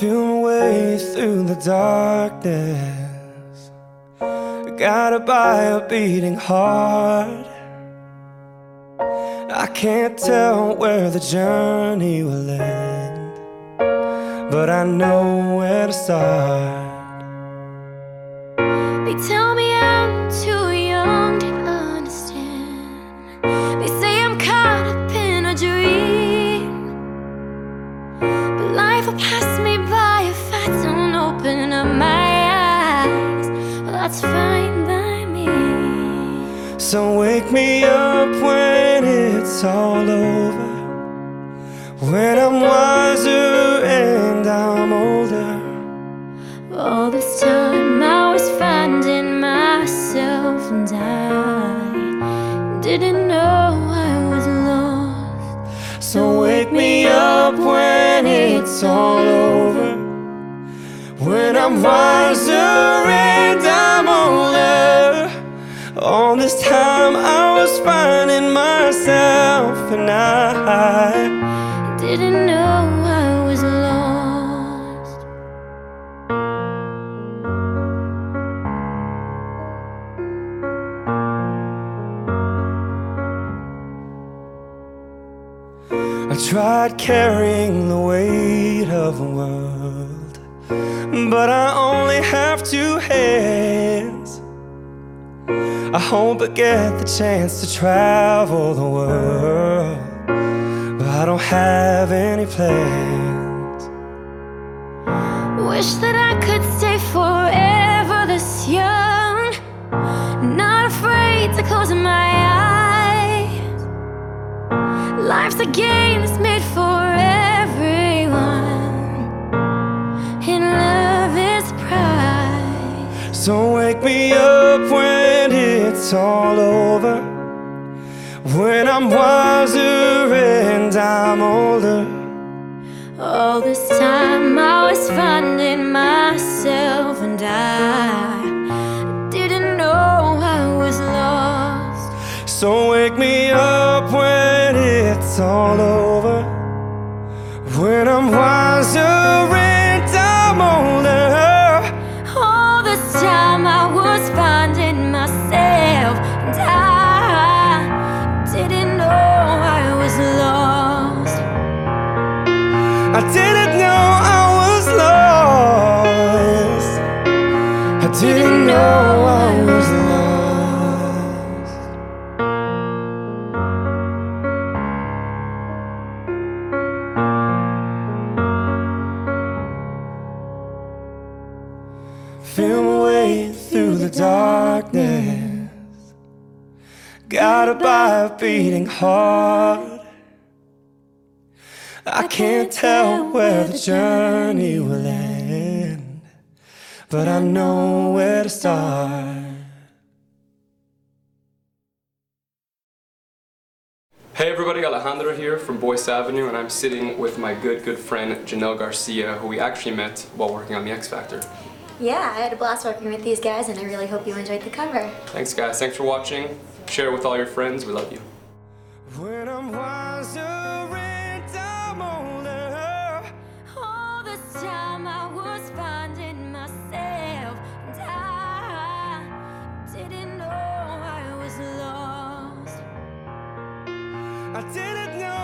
Feel my way through the darkness. Guided by a beating heart. I can't tell where the journey will end, but I know where to start. Tell So wake me up when it's all over. When I'm wiser and I'm older. All this time I was finding myself, and I didn't know I was lost. So wake me up when it's all over. When I'm wiser finding myself, and I Didn't know I was lost. I tried carrying the weight of the world, but I only have two hands. I hope I get the chance to travel the world, but I don't have any plans. Wish that I could stay forever this young. Not afraid to close my eyes. Life's a game that's made for everyone. And love is the prize. So wake me up when it's all over, when I'm wiser and I'm older. All this time I was finding myself, and I didn't know I was lost. So wake me up when it's all over. When I'm wiser I didn't know I was lost. I didn't know I was lost. Feel my way through the darkness, guided by a beating heart. I can't tell where the journey will end, but I know where to start. Hey everybody, Alejandro here from Boyce Avenue, and I'm sitting with my good, good friend Jennel Garcia, who we actually met while working on The X Factor. Yeah, I had a blast working with these guys, and I really hope you enjoyed the cover. Thanks, guys. Thanks for watching. Share it with all your friends. We love you. I didn't know